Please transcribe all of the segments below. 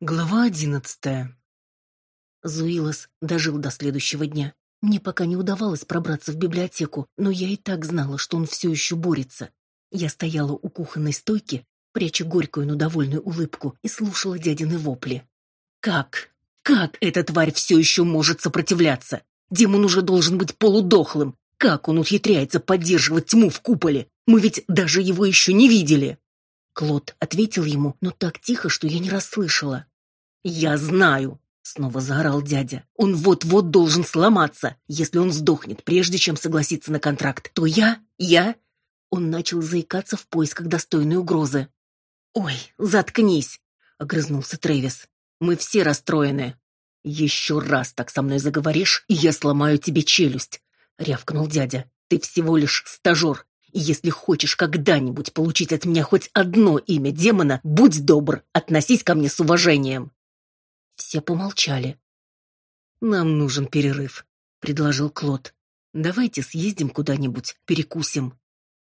Глава одиннадцатая. Зуилос дожил до следующего дня. Мне пока не удавалось пробраться в библиотеку, но я и так знала, что он все еще борется. Я стояла у кухонной стойки, пряча горькую, но довольную улыбку, и слушала дядины вопли. «Как? Как эта тварь все еще может сопротивляться? Демон уже должен быть полудохлым. Как он ухитряется поддерживать тьму в куполе? Мы ведь даже его еще не видели!» Клод ответил ему, но так тихо, что я не расслышала. «Я знаю!» — снова заорал дядя. «Он вот-вот должен сломаться. Если он сдохнет, прежде чем согласиться на контракт, то я... я...» Он начал заикаться в поисках достойной угрозы. «Ой, заткнись!» — огрызнулся Трэвис. «Мы все расстроены. Еще раз так со мной заговоришь, и я сломаю тебе челюсть!» — рявкнул дядя. «Ты всего лишь стажер, если хочешь когда-нибудь получить от меня хоть одно имя демона, будь добр, относись ко мне с уважением. Все помолчали. Нам нужен перерыв, предложил Клод. Давайте съездим куда-нибудь, перекусим.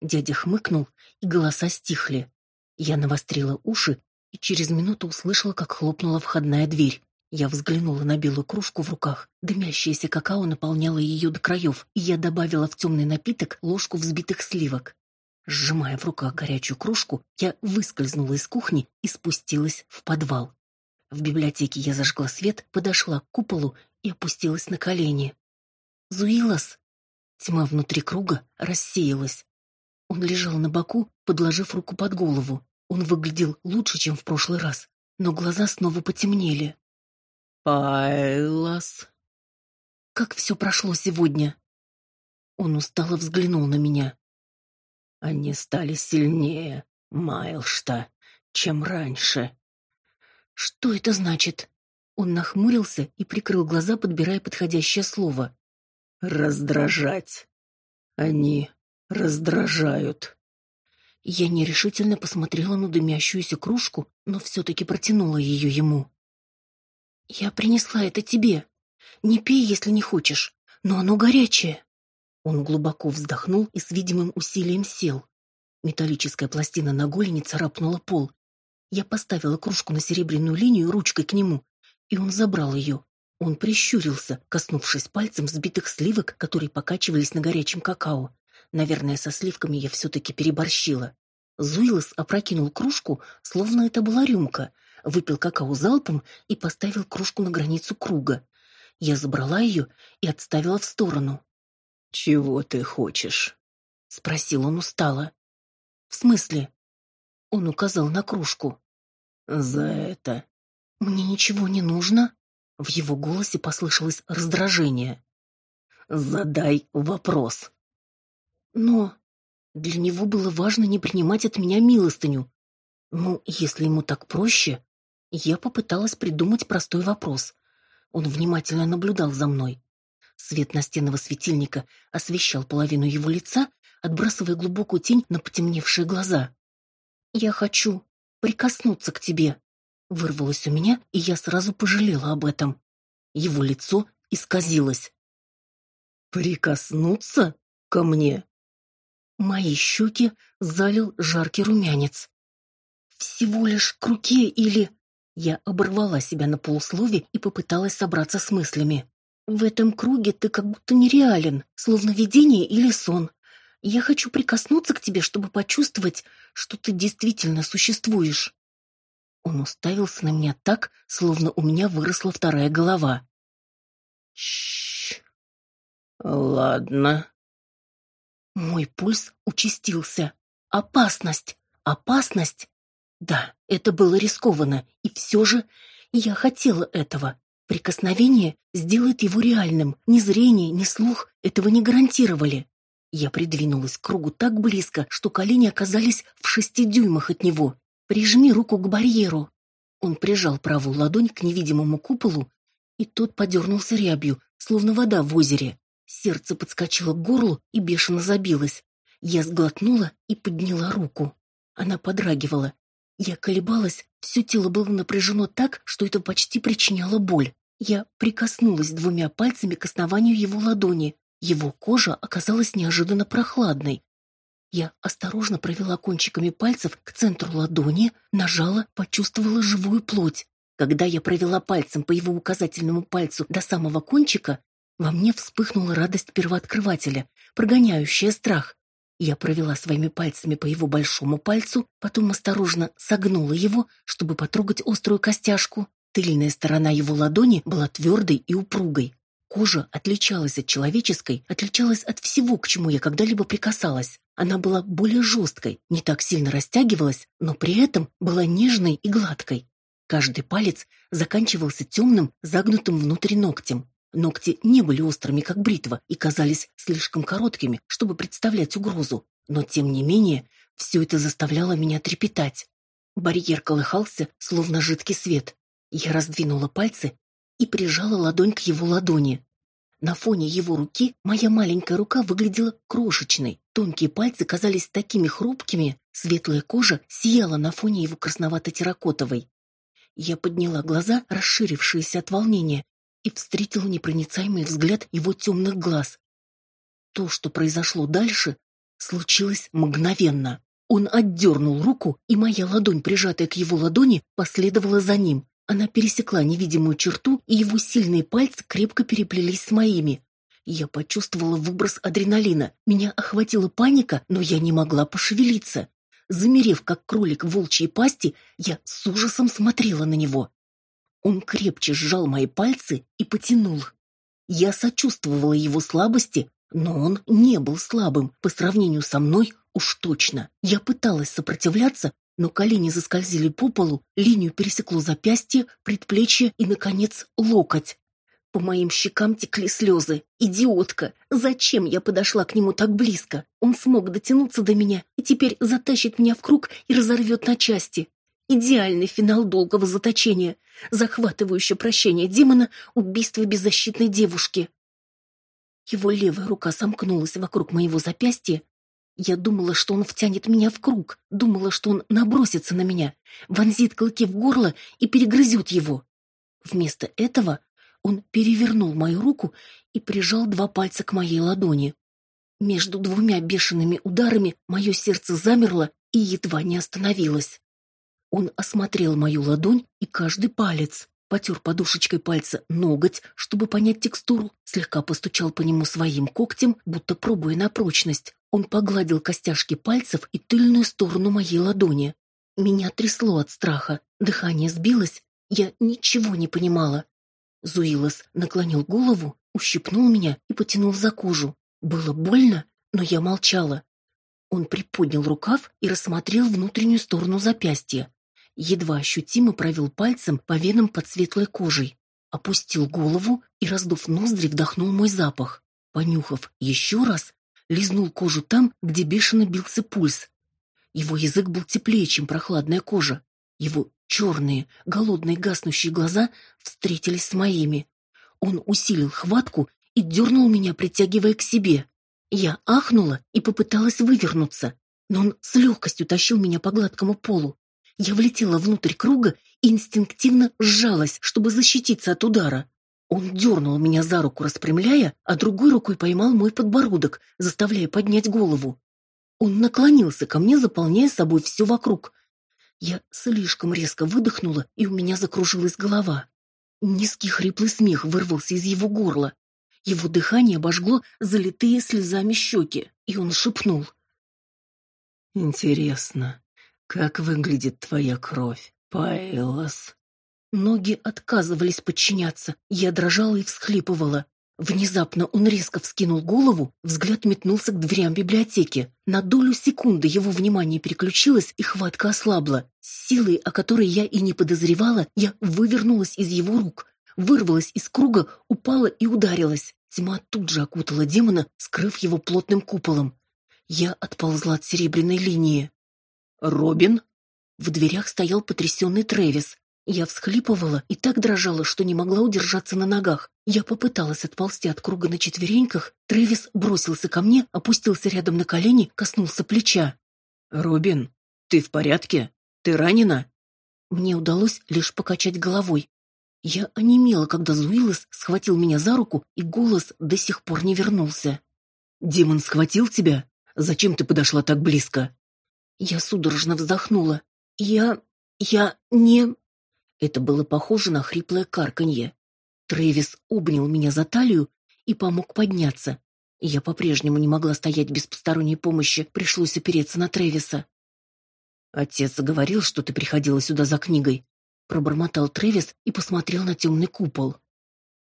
Дядя хмыкнул, и голоса стихли. Я навострила уши и через минуту услышала, как хлопнула входная дверь. Я взглянула на белую кружку в руках. Дымящееся какао наполняло ее до краев, и я добавила в темный напиток ложку взбитых сливок. Сжимая в руках горячую кружку, я выскользнула из кухни и спустилась в подвал. В библиотеке я зажгла свет, подошла к куполу и опустилась на колени. «Зуилос!» Тьма внутри круга рассеялась. Он лежал на боку, подложив руку под голову. Он выглядел лучше, чем в прошлый раз, но глаза снова потемнели. Пайлас. Как все прошло сегодня? Он устало взглянул на меня. Они стали сильнее, Майлшта, чем раньше. Что это значит? Он нахмурился и прикрыл глаза, подбирая подходящее слово. Раздражать. Они раздражают. Я нерешительно посмотрела на дымящуюся кружку, но все-таки протянула ее ему. «Я принесла это тебе. Не пей, если не хочешь, но оно горячее». Он глубоко вздохнул и с видимым усилием сел. Металлическая пластина на голени царапнула пол. Я поставила кружку на серебряную линию ручкой к нему, и он забрал ее. Он прищурился, коснувшись пальцем взбитых сливок, которые покачивались на горячем какао. Наверное, со сливками я все-таки переборщила. Зуилос опрокинул кружку, словно это была рюмка — выпил какао залпом и поставил кружку на границу круга. Я забрала ее и отставила в сторону. «Чего ты хочешь?» — спросил он устало. «В смысле?» Он указал на кружку. «За это». «Мне ничего не нужно?» В его голосе послышалось раздражение. «Задай вопрос». Но для него было важно не принимать от меня милостыню. Ну, если ему так проще, я попыталась придумать простой вопрос. Он внимательно наблюдал за мной. Свет настенного светильника освещал половину его лица, отбрасывая глубокую тень на потемневшие глаза. «Я хочу прикоснуться к тебе», — вырвалось у меня, и я сразу пожалела об этом. Его лицо исказилось. «Прикоснуться ко мне?» Мои щеки залил жаркий румянец. «Всего лишь к руке или...» Я оборвала себя на полуслове и попыталась собраться с мыслями. В этом круге ты как будто нереален, словно видение или сон. Я хочу прикоснуться к тебе, чтобы почувствовать, что ты действительно существуешь. Он уставился на меня так, словно у меня выросла вторая голова. Чш. Ладно. Мой пульс участился. Опасность. Опасность. Да, это было рискованно, и все же я хотела этого. Прикосновение сделает его реальным. Ни зрение, ни слух этого не гарантировали. Я придвинулась к кругу так близко, что колени оказались в шести дюймах от него. «Прижми руку к барьеру». Он прижал правую ладонь к невидимому куполу, и тот подернулся рябью, словно вода в озере. Сердце подскочило к горлу и бешено забилось. Я сглотнула и подняла руку. Она подрагивала, я колебалась, все тело было напряжено так, что это почти причиняло боль. Я прикоснулась двумя пальцами к основанию его ладони. Его кожа оказалась неожиданно прохладной. Я осторожно провела кончиками пальцев к центру ладони, нажала, почувствовала живую плоть. Когда я провела пальцем по его указательному пальцу до самого кончика, во мне вспыхнула радость первооткрывателя, прогоняющая страх. Я провела своими пальцами по его большому пальцу, потом осторожно согнула его, чтобы потрогать острую костяшку. Тыльная сторона его ладони была твердой и упругой. Кожа отличалась от человеческой, отличалась от всего, к чему я когда-либо прикасалась. Она была более жесткой, не так сильно растягивалась, но при этом была нежной и гладкой. Каждый палец заканчивался темным, загнутым внутрь ногтем. Ногти не были острыми, как бритва, и казались слишком короткими, чтобы представлять угрозу. Но, тем не менее, все это заставляло меня трепетать. Барьер колыхался, словно жидкий свет. Я раздвинула пальцы и прижала ладонь к его ладони. На фоне его руки моя маленькая рука выглядела крошечной. Тонкие пальцы казались такими хрупкими, светлая кожа сияла на фоне его красновато-терракотовой. Я подняла глаза, расширившиеся от волнения, и встретила непроницаемый взгляд его темных глаз. То, что произошло дальше, случилось мгновенно. Он отдернул руку, и моя ладонь, прижатая к его ладони, последовала за ним. Она пересекла невидимую черту, и его сильные пальцы крепко переплелись с моими. Я почувствовала выброс адреналина. Меня охватила паника, но я не могла пошевелиться. Замерев, как кролик в волчьей пасти, я с ужасом смотрела на него. Он крепче сжал мои пальцы и потянул. Я сочувствовала его слабости, но он не был слабым по сравнению со мной уж точно. Я пыталась сопротивляться, но колени заскользили по полу, линию пересекло запястье, предплечье и, наконец, локоть. По моим щекам текли слезы. Идиотка! Зачем я подошла к нему так близко? Он смог дотянуться до меня и теперь затащит меня в круг и разорвет на части. Идеальный финал долгого заточения, захватывающее прощение демона, убийство беззащитной девушки. Его левая рука сомкнулась вокруг моего запястья, я думала, что он втянет меня в круг, думала, что он набросится на меня, вонзит клыки в горло и перегрызет его. Вместо этого он перевернул мою руку и прижал два пальца к моей ладони. Между двумя бешеными ударами мое сердце замерло и едва не остановилось. Он осмотрел мою ладонь и каждый палец, потер подушечкой пальца ноготь, чтобы понять текстуру, слегка постучал по нему своим когтем, будто пробуя на прочность, он погладил костяшки пальцев и тыльную сторону моей ладони. Меня трясло от страха, дыхание сбилось, я ничего не понимала. Зуилос наклонил голову, ущипнул меня и потянул за кожу. Было больно, но я молчала. Он приподнял рукав и рассмотрел внутреннюю сторону запястья. Едва ощутимо провел пальцем по венам под светлой кожей. Опустил голову и, раздув ноздри, вдохнул мой запах. Понюхав еще раз, лизнул кожу там, где бешено бился пульс. Его язык был теплее, чем прохладная кожа. Его черные, голодные, гаснущие глаза встретились с моими. Он усилил хватку и дернул меня, притягивая к себе. Я ахнула и попыталась вывернуться, но он с легкостью тащил меня по гладкому полу. Я влетела внутрь круга и инстинктивно сжалась, чтобы защититься от удара. Он дернул меня за руку, распрямляя, а другой рукой поймал мой подбородок, заставляя поднять голову. Он наклонился ко мне, заполняя собой все вокруг. Я слишком резко выдохнула, и у меня закружилась голова. Низкий хриплый смех вырвался из его горла. Его дыхание обожгло залитые слезами щеки, и он шепнул. «Интересно, как выглядит твоя кровь, Пайлос?» Ноги отказывались подчиняться. Я дрожала и всхлипывала. Внезапно он резко вскинул голову, взгляд метнулся к дверям библиотеки. На долю секунды его внимание переключилось, и хватка ослабла. С силой, о которой я и не подозревала, я вывернулась из его рук, вырвалась из круга, упала и ударилась. Тьма тут же окутала демона, скрыв его плотным куполом. Я отползла от серебряной линии. «Робин?» В дверях стоял потрясенный Трэвис. Я всхлипывала и так дрожала, что не могла удержаться на ногах. Я попыталась отползти от круга на четвереньках. Трэвис бросился ко мне, опустился рядом на колени, коснулся плеча. «Робин, ты в порядке? Ты ранена?» Мне удалось лишь покачать головой. Я онемела, когда Зуилос схватил меня за руку, и голос до сих пор не вернулся. «Демон схватил тебя? Зачем ты подошла так близко?» Я судорожно вздохнула. «Я... я не...» Это было похоже на хриплое карканье. Трэвис обнял меня за талию и помог подняться. Я по-прежнему не могла стоять без посторонней помощи, пришлось опереться на Трэвиса. «Отец говорил, что ты приходила сюда за книгой», — пробормотал Трэвис и посмотрел на темный купол.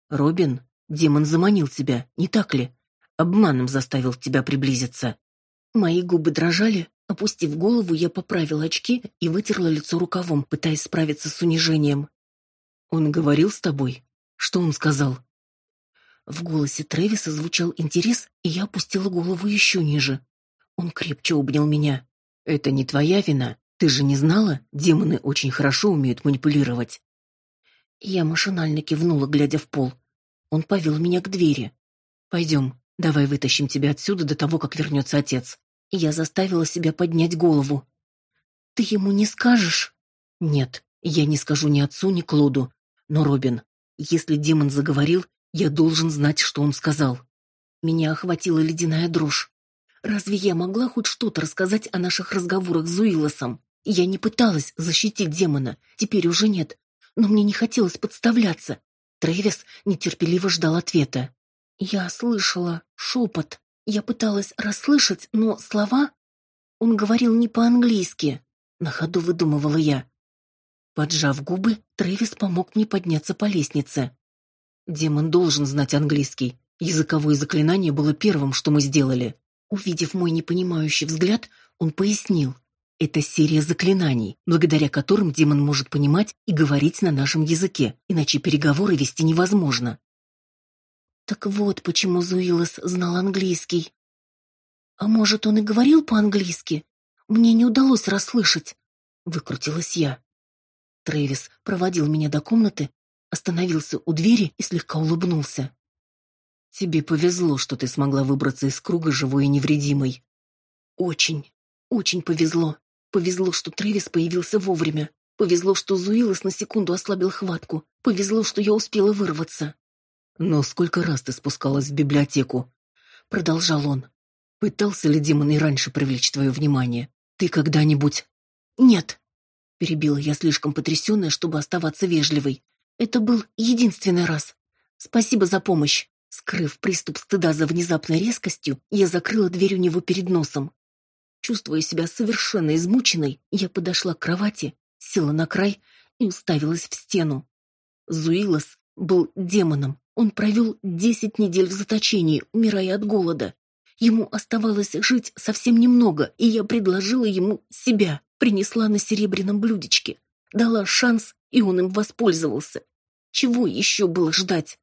«Робин, демон заманил тебя, не так ли? Обманом заставил тебя приблизиться». Мои губы дрожали, опустив голову, я поправила очки и вытерла лицо рукавом, пытаясь справиться с унижением. «Он говорил с тобой? Что он сказал?» В голосе Трэвиса звучал интерес, и я опустила голову еще ниже. Он крепче обнял меня. «Это не твоя вина. Ты же не знала? Демоны очень хорошо умеют манипулировать». Я машинально кивнула, глядя в пол. Он повел меня к двери. «Пойдем, давай вытащим тебя отсюда до того, как вернется отец». Я заставила себя поднять голову. «Ты ему не скажешь?» «Нет, я не скажу ни отцу, ни Клоду. Но, Робин, если демон заговорил, я должен знать, что он сказал. Меня охватила ледяная дрожь. Разве я могла хоть что-то рассказать о наших разговорах с Зуилосом? Я не пыталась защитить демона, теперь уже нет. Но мне не хотелось подставляться. Трэвис нетерпеливо ждал ответа. Я слышала шепот. Я пыталась расслышать, но слова... Он говорил не по-английски. На ходу выдумывала я. Поджав губы, Трэвис помог мне подняться по лестнице. Демон должен знать английский. Языковое заклинание было первым, что мы сделали. Увидев мой непонимающий взгляд, он пояснил. Это серия заклинаний, благодаря которым демон может понимать и говорить на нашем языке, иначе переговоры вести невозможно. Так вот, почему Зуилос знал английский. А может, он и говорил по-английски? Мне не удалось расслышать. Выкрутилась я. Трэвис проводил меня до комнаты, остановился у двери и слегка улыбнулся. Тебе повезло, что ты смогла выбраться из круга живой и невредимой. Очень, очень повезло. Повезло, что Трэвис появился вовремя. Повезло, что Зуилос на секунду ослабил хватку. Повезло, что я успела вырваться. Но сколько раз ты спускалась в библиотеку? Продолжал он. Пытался ли демон и раньше привлечь твое внимание? Ты когда-нибудь... Нет. Перебила я слишком потрясенная, чтобы оставаться вежливой. Это был единственный раз. Спасибо за помощь. Скрыв приступ стыда за внезапной резкостью, я закрыла дверь у него перед носом. Чувствуя себя совершенно измученной, я подошла к кровати, села на край и уставилась в стену. Зуилос был демоном. Он провел десять недель в заточении, умирая от голода. Ему оставалось жить совсем немного, и я предложила ему себя, принесла на серебряном блюдечке, дала шанс, и он им воспользовался. Чего еще было ждать?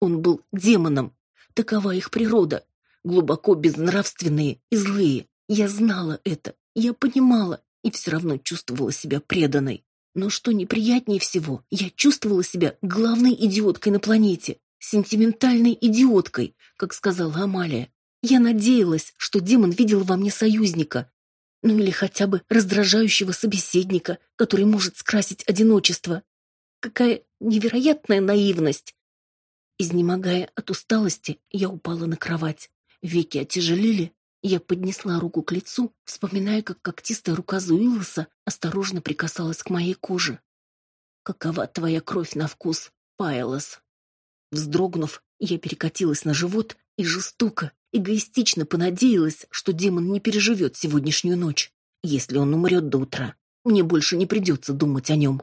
Он был демоном. Такова их природа. Глубоко безнравственные и злые. Я знала это, я понимала, и все равно чувствовала себя преданной. Но что неприятнее всего, я чувствовала себя главной идиоткой на планете, сентиментальной идиоткой, как сказала Амалия. Я надеялась, что демон видел во мне союзника, ну или хотя бы раздражающего собеседника, который может скрасить одиночество. Какая невероятная наивность! Изнемогая от усталости, я упала на кровать. Веки отяжелели, я поднесла руку к лицу, вспоминая, как когтистая рука Зуилоса осторожно прикасалась к моей коже. «Какова твоя кровь на вкус, Пайлос?» Вздрогнув, я перекатилась на живот и жестоко, эгоистично понадеялась, что демон не переживет сегодняшнюю ночь. Если он умрет до утра, мне больше не придется думать о нем.